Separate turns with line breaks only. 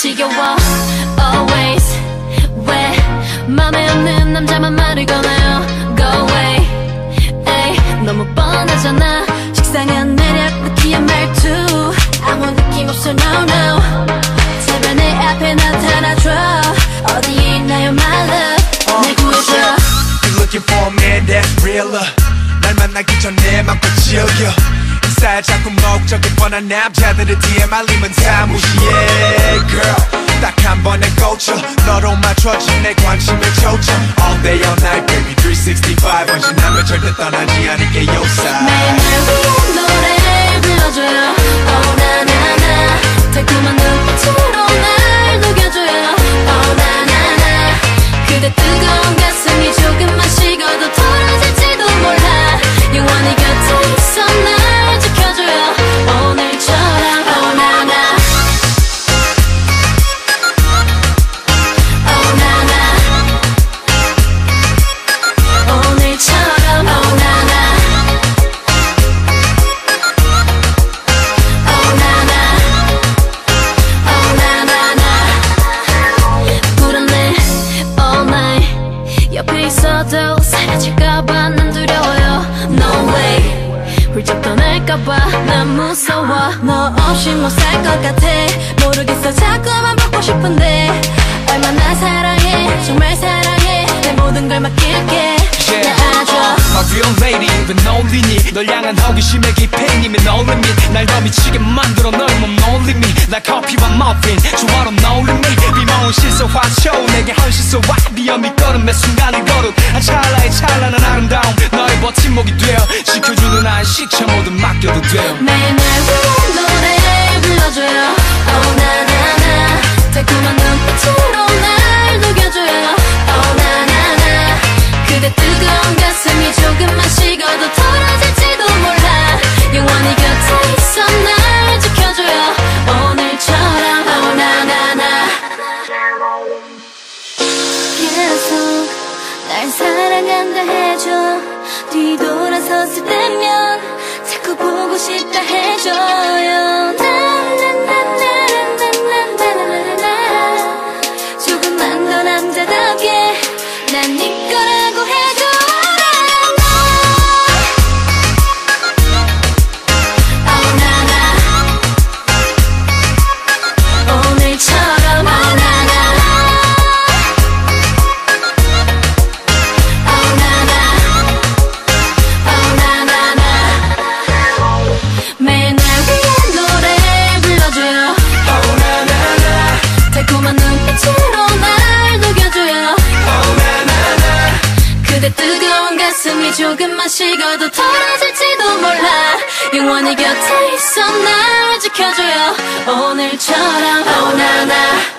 지겨워 always 왜 맘에 없는 남자만 말을 꺼내요 go away 에이 너무 뻔하잖아 식상한 매력 느끼한 말투 아무 느낌 없어 no no 제발 내 앞에 나타나줘 어디에 있나요 my love 내 구해줘
You're looking for a man that's realer 날 만나기 전에 맘껏 즐겨 살 자꾸 목적이 뻔한 남자들의 DM 림은 다 무시해 out on my 처진내 관심을 쫓아 All day all night baby 365 언제나 며칠 때 떠나지 않을게 요사
떠날까봐. 난 무서워. 너 없이 못 살 것 같아. 모르겠어. 자꾸만 보고 싶은데. 얼마나 사랑해. 정말 사랑해. 내 모든 걸 맡길게.
My real lady 왜 놀리니 널 향한 호기심의 깊이님이 no limit 날더 미치게 만들어 널몸 limit 날 커피와 머핀 조화로 limit 비모은 시선 화초 내게 헌신소 와 비염이 걸음의 순간을 거룩 한 찰나의 찬란한 아름다움. 너의 버팀목이 되어 지켜주는 안식처 모두 맡겨도 돼요.
매일 날 사랑한다 해줘. 뒤돌아섰을 때면 자꾸 보고 싶다 해줘 그대 뜨거운 가슴이 조금만 식어도 덜어질지도 몰라. 영원히 곁에 있어 날 지켜줘요. 오늘처럼 oh na na.